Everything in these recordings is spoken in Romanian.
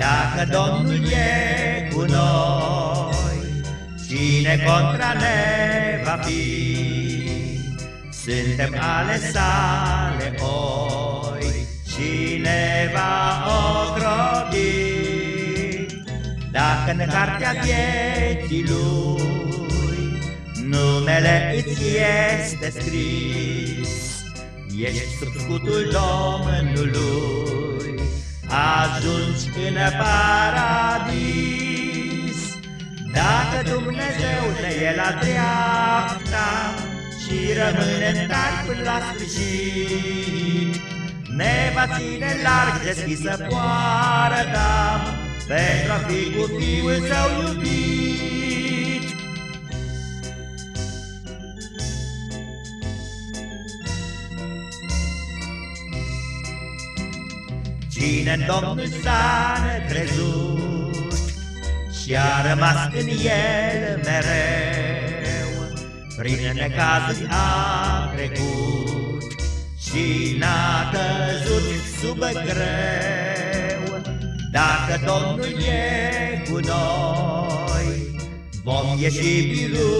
Dacă Domnul e cu noi, cine contra ne va fi? Suntem ale sale oi, cine va ocroti? Dacă în cartea vieții lui numele îți este scris, ești sub scutul Domnului, ajungi în paradis. Dacă Dumnezeu ne e la dreapta și rămâne în până la sfârșit, ne va ține larg deschisă poarta pentru a fi cu Fiul Său iubit. Cine în Domnul s-a crezut și-a rămas în El mereu, prin necazuri a trecut și n-a căzut sub greu. Dacă Domnul e cu noi, vom ieși biruitori,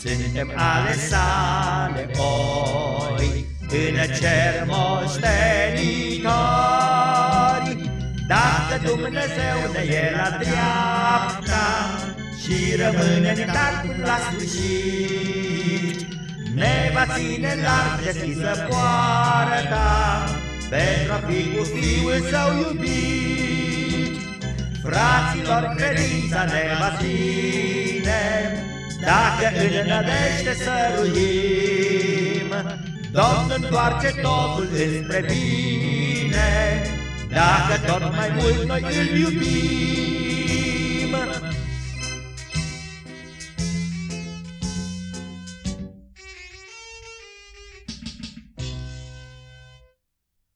suntem ale sale oi în cer moștenitori. Dacă Dumnezeu ne e la dreapta și rămâne în până la sfârșit, ne va ține larg deschisă poarta pentru a fi cu Fiul Său iubit. Fraților, credința ne va ține, dacă în nădejde săruim, Domnul întoarce totul înspre bine, Dacă tot mai mult noi îl iubim.